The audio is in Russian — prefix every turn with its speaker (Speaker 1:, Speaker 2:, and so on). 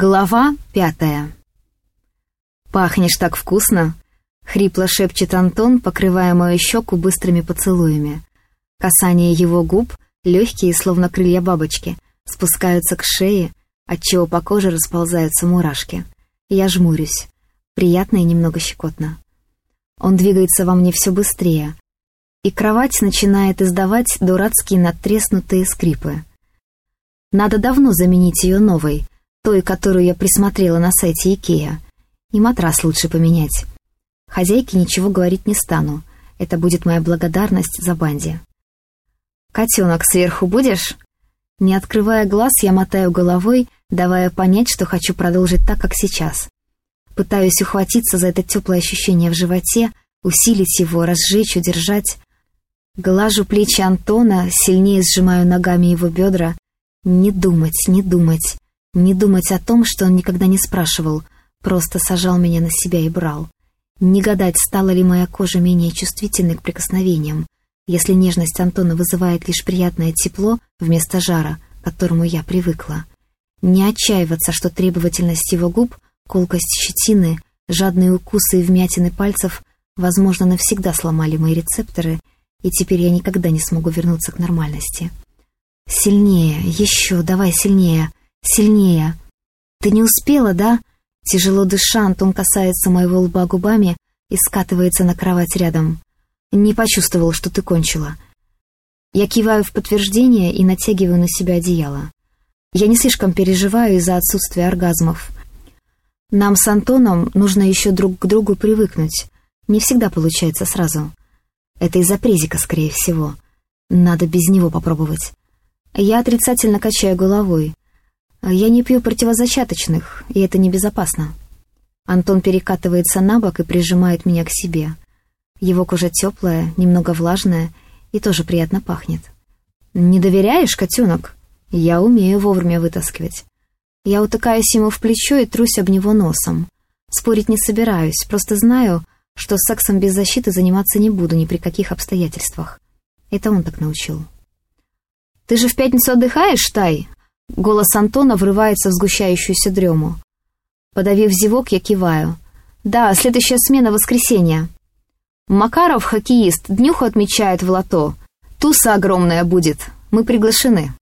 Speaker 1: Глава пятая. «Пахнешь так вкусно!» — хрипло шепчет Антон, покрывая мою щеку быстрыми поцелуями. Касание его губ, легкие, словно крылья бабочки, спускаются к шее, отчего по коже расползаются мурашки. Я жмурюсь. Приятно и немного щекотно. Он двигается во мне все быстрее, и кровать начинает издавать дурацкие надтреснутые скрипы. Надо давно заменить ее новой — той, которую я присмотрела на сайте Икеа. И матрас лучше поменять. Хозяйке ничего говорить не стану. Это будет моя благодарность за банди. «Котенок, сверху будешь?» Не открывая глаз, я мотаю головой, давая понять, что хочу продолжить так, как сейчас. Пытаюсь ухватиться за это теплое ощущение в животе, усилить его, разжечь, удержать. Глажу плечи Антона, сильнее сжимаю ногами его бедра. Не думать, не думать. Не думать о том, что он никогда не спрашивал, просто сажал меня на себя и брал. Не гадать, стала ли моя кожа менее чувствительной к прикосновениям, если нежность Антона вызывает лишь приятное тепло вместо жара, к которому я привыкла. Не отчаиваться, что требовательность его губ, колкость щетины, жадные укусы и вмятины пальцев, возможно, навсегда сломали мои рецепторы, и теперь я никогда не смогу вернуться к нормальности. «Сильнее, еще, давай сильнее!» Сильнее. Ты не успела, да? Тяжело дыша, Антон касается моего лба губами и скатывается на кровать рядом. Не почувствовал, что ты кончила. Я киваю в подтверждение и натягиваю на себя одеяло. Я не слишком переживаю из-за отсутствия оргазмов. Нам с Антоном нужно еще друг к другу привыкнуть. Не всегда получается сразу. Это из-за презика, скорее всего. Надо без него попробовать. Я отрицательно качаю головой. «Я не пью противозачаточных, и это небезопасно». Антон перекатывается на бок и прижимает меня к себе. Его кожа теплая, немного влажная и тоже приятно пахнет. «Не доверяешь, котенок?» «Я умею вовремя вытаскивать». Я утыкаюсь ему в плечо и трусь об него носом. Спорить не собираюсь, просто знаю, что сексом без защиты заниматься не буду ни при каких обстоятельствах. Это он так научил. «Ты же в пятницу отдыхаешь, Тай?» Голос Антона врывается в сгущающуюся дрему. Подавив зевок, я киваю. «Да, следующая смена — воскресенье». «Макаров, хоккеист, днюху отмечает в лото. Туса огромная будет. Мы приглашены».